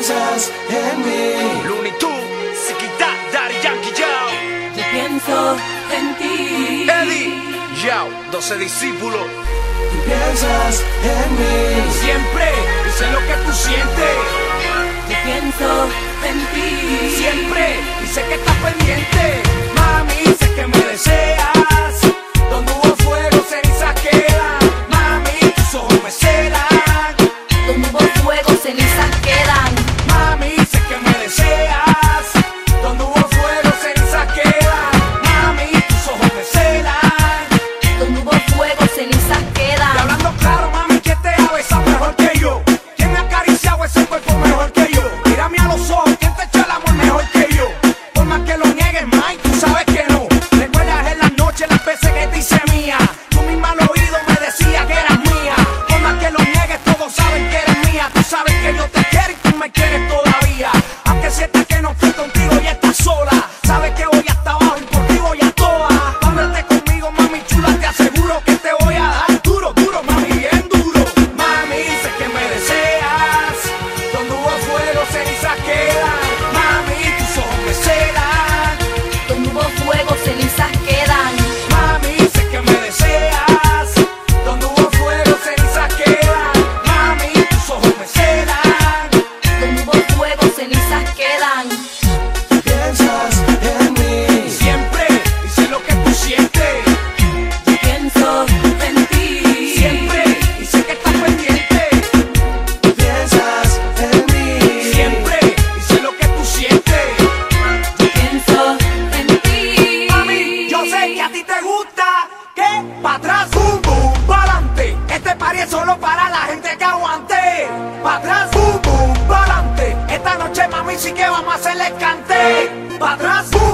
piensas en mí. Looney Tunes, Siquita, Daddy Yankee, Yao. Yo pienso en ti. Eddie, Yao, 12 discípulos. Tú piensas en mí. solo para la gente que aguante. Pa' atrás, boom, boom, pa'lante. Esta noche, mami, sí que vamos a hacer cante. Pa' atrás.